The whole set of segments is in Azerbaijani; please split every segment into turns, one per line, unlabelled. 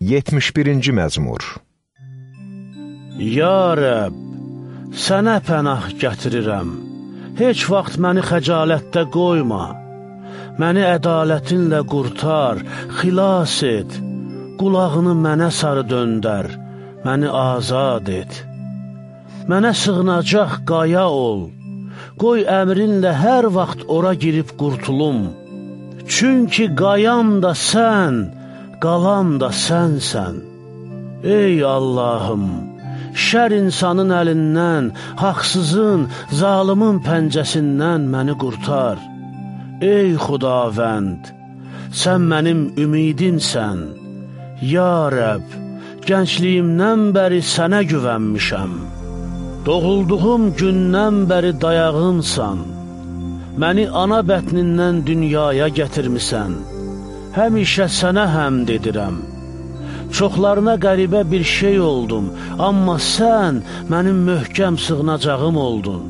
71-ci məzmur
Ya Rəbb, sənə pənah gətirirəm. Heç vaxt məni xəcalətdə qoyma. Məni ədalətinlə qurtar, xilas et. Qulağını mənə sarı döndər, məni azad et. Mənə sığınacaq qaya ol. Qoy əmrinlə hər vaxt ora girib qurtulum. Çünki qayam da sən, qalam da sənsən. Ey Allahım, şər insanın əlindən, haqsızın, zalımın pəncəsindən məni qurtar. Ey Xudavənd, sən mənim ümidimsən. Ya Rəbb, gəncliyimdən bəri sənə güvənmişəm. Doğulduğum gündən bəri dayağımsan. Məni ana bətnindən dünyaya gətirmisən həmişə sənə həmd edirəm. Çoxlarına qəribə bir şey oldum, amma sən mənim möhkəm sığınacağım oldun.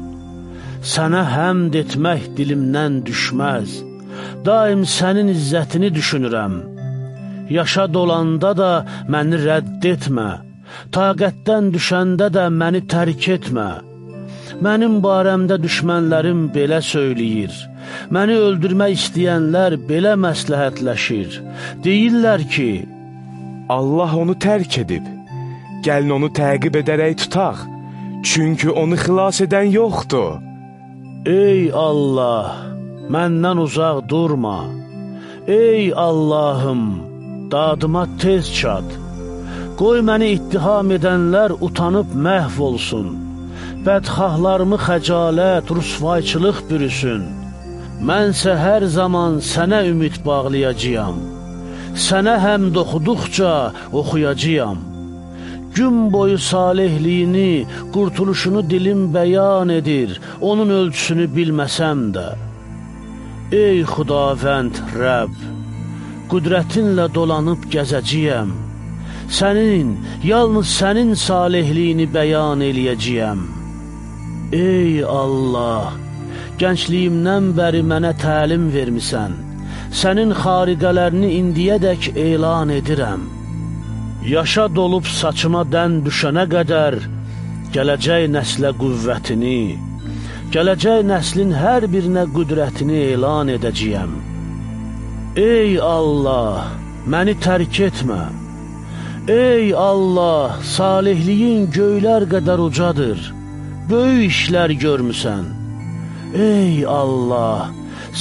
Sənə həmd etmək dilimdən düşməz, daim sənin izzətini düşünürəm. Yaşa dolanda da məni rədd etmə, taqətdən düşəndə də məni tərk etmə. Mənim barəmdə düşmənlərim belə söyləyir, məni öldürmək istəyənlər belə məsləhətləşir. Deyirlər ki,
Allah onu tərk edib, gəlin onu təqib edərək tutaq, çünki onu xilas edən yoxdur.
Ey Allah, məndən uzaq durma. Ey Allahım, dadıma tez çat. Qoy məni ittiham edənlər utanıb məhv olsun bədxahlarımı xəcalət, rusvayçılıq bürüsün. Mənsə hər zaman sənə ümid bağlayacağam. Sənə həm oxuduqca oxuyacağam. Gün boyu salehliyini, qurtuluşunu dilim bəyan edir, onun ölçüsünü bilməsəm də. Ey Xudavənd Rəbb, qüdrətinlə dolanıb gəzəcəyəm. Sənin, yalnız sənin salehliyini bəyan eləyəcəyəm. Ey Allah, gəncliyimdən bəri mənə təlim vermisən, sənin xariqələrini indiyədək elan edirəm. Yaşa dolub saçıma dən düşənə qədər, gələcək nəslə qüvvətini, gələcək nəslin hər birinə qüdrətini elan edəcəyəm. Ey Allah, məni tərk etmə. Ey Allah, salihliyin göylər qədər ucadır böyük işlər görmüsən. Ey Allah,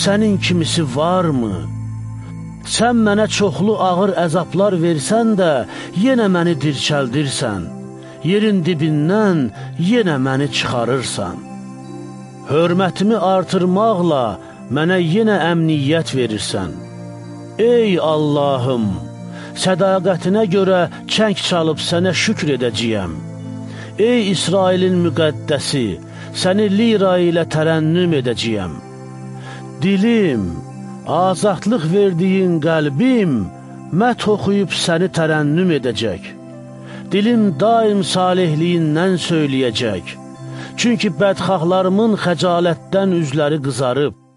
sənin kimisi varmı? Sən mənə çoxlu ağır əzablar versən də, yenə məni dirçəldirsən. Yerin dibindən yenə məni çıxarırsan. Hörmətimi artırmaqla mənə yenə əmniyyət verirsən. Ey Allahım, sədaqətinə görə çəng çalıb sənə şükr edəcəyəm. Ey İsrailin müqəddəsi, səni lira ilə tərənnüm edəcəyəm. Dilim, azadlıq verdiyin qəlbim, mət oxuyub səni tərənnüm edəcək. Dilim daim salihliyindən söyləyəcək. Çünki bədxahlarımın xəcalətdən üzləri qızarıb.